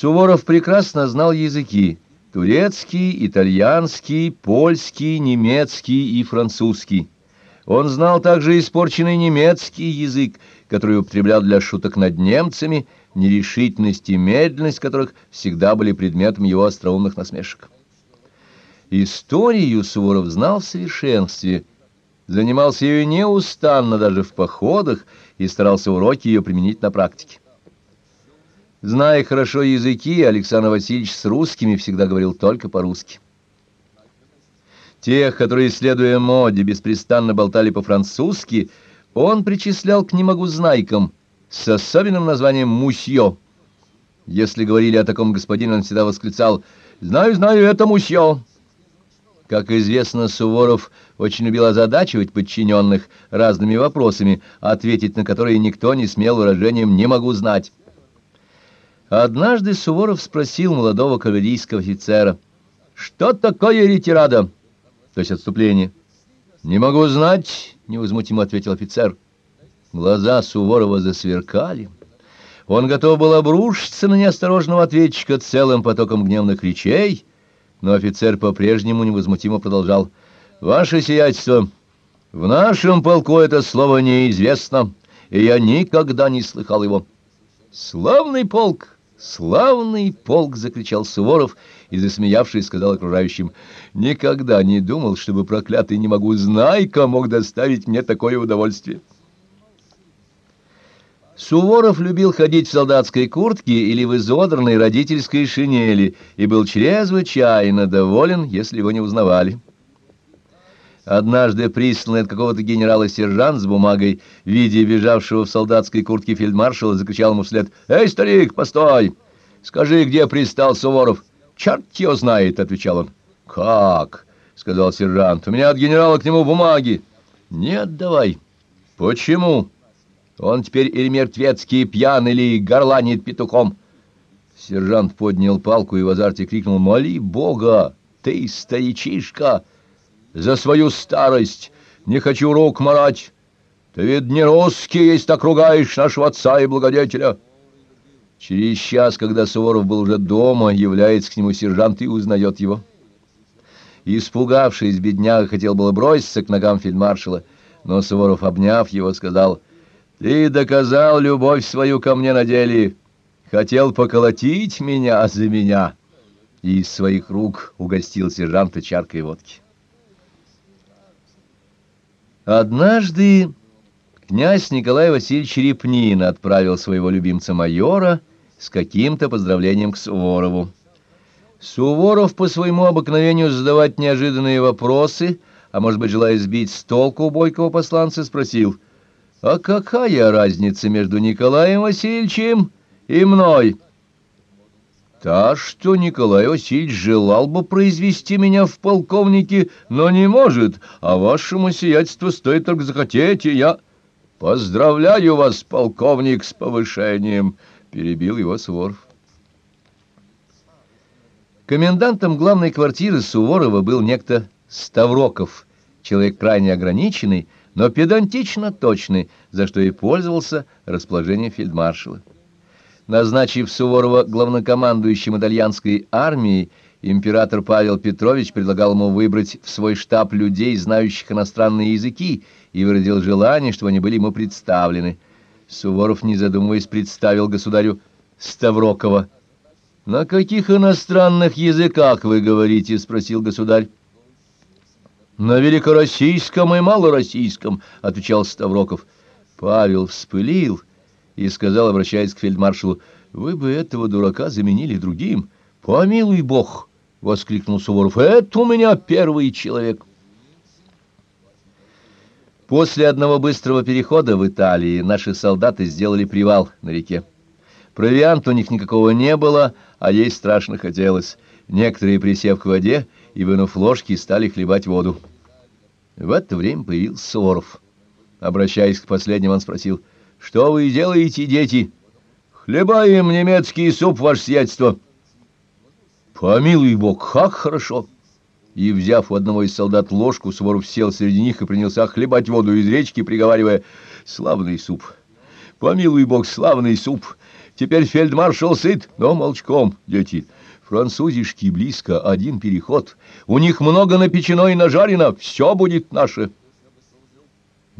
Суворов прекрасно знал языки — турецкий, итальянский, польский, немецкий и французский. Он знал также испорченный немецкий язык, который употреблял для шуток над немцами, нерешительность и медленность которых всегда были предметом его остроумных насмешек. Историю Суворов знал в совершенстве, занимался ею неустанно даже в походах и старался уроки ее применить на практике. Зная хорошо языки, Александр Васильевич с русскими всегда говорил только по-русски. Тех, которые, следуя моде, беспрестанно болтали по-французски, он причислял к немогузнайкам с особенным названием «мусье». Если говорили о таком господине, он всегда восклицал «Знаю, знаю, это мусье». Как известно, Суворов очень любил озадачивать подчиненных разными вопросами, ответить на которые никто не смел выражением «не могу знать». Однажды Суворов спросил молодого кавалерийского офицера, «Что такое ретирада?» То есть отступление. «Не могу знать», — невозмутимо ответил офицер. Глаза Суворова засверкали. Он готов был обрушиться на неосторожного ответчика целым потоком гневных речей, но офицер по-прежнему невозмутимо продолжал. «Ваше сиятельство, в нашем полку это слово неизвестно, и я никогда не слыхал его». «Славный полк!» «Славный полк!» — закричал Суворов и, засмеявшись, сказал окружающим. «Никогда не думал, чтобы проклятый не могу знайка мог доставить мне такое удовольствие». Суворов любил ходить в солдатской куртке или в изодранной родительской шинели и был чрезвычайно доволен, если его не узнавали. Однажды присланный от какого-то генерала-сержант с бумагой виде бежавшего в солдатской куртке фельдмаршала закричал ему вслед «Эй, старик, постой! Скажи, где пристал Суворов?» «Черт его знает!» — отвечал он. «Как?» — сказал сержант. «У меня от генерала к нему бумаги». «Не отдавай». «Почему?» «Он теперь или мертвецкий пьян, или горланит петухом». Сержант поднял палку и в азарте крикнул «Моли Бога! Ты старичишка!» За свою старость. Не хочу рук марать. Ты ведь не русский, если так ругаешь нашего отца и благодетеля. Через час, когда Суворов был уже дома, является к нему сержант и узнает его. Испугавшись, бедняга хотел было броситься к ногам фельдмаршала, но Суворов, обняв его, сказал, «Ты доказал любовь свою ко мне на деле, хотел поколотить меня за меня» и из своих рук угостил сержанта чаркой водки. Однажды князь Николай Васильевич Репнин отправил своего любимца-майора с каким-то поздравлением к Суворову. Суворов по своему обыкновению задавать неожиданные вопросы, а может быть, желая сбить с толку бойкого посланца, спросил, «А какая разница между Николаем Васильевичем и мной?» Та, что Николай Васильевич желал бы произвести меня в полковнике, но не может, а вашему сиятельству стоит только захотеть, и я... Поздравляю вас, полковник, с повышением, — перебил его Суворов. Комендантом главной квартиры Суворова был некто Ставроков, человек крайне ограниченный, но педантично точный, за что и пользовался расположением фельдмаршала. Назначив Суворова главнокомандующим итальянской армией, император Павел Петрович предлагал ему выбрать в свой штаб людей, знающих иностранные языки, и выразил желание, чтобы они были ему представлены. Суворов, не задумываясь, представил государю Ставрокова. «На каких иностранных языках вы говорите?» — спросил государь. «На великороссийском и малороссийском», — отвечал Ставроков. Павел вспылил и сказал, обращаясь к фельдмаршалу, «Вы бы этого дурака заменили другим». «Помилуй бог!» — воскликнул Суворов. «Это у меня первый человек». После одного быстрого перехода в Италии наши солдаты сделали привал на реке. Провианта у них никакого не было, а ей страшно хотелось. Некоторые, присев к воде и вынув ложки, стали хлебать воду. В это время появился Суворов. Обращаясь к последнему, он спросил — что вы делаете, дети? Хлебаем немецкий суп, ваше сиятельство. Помилуй бог, как хорошо. И, взяв у одного из солдат ложку, Суворов сел среди них и принялся хлебать воду из речки, приговаривая «Славный суп! Помилуй бог, славный суп! Теперь фельдмаршал сыт, но молчком, дети. Французишки близко, один переход. У них много напечено и нажарено, все будет наше».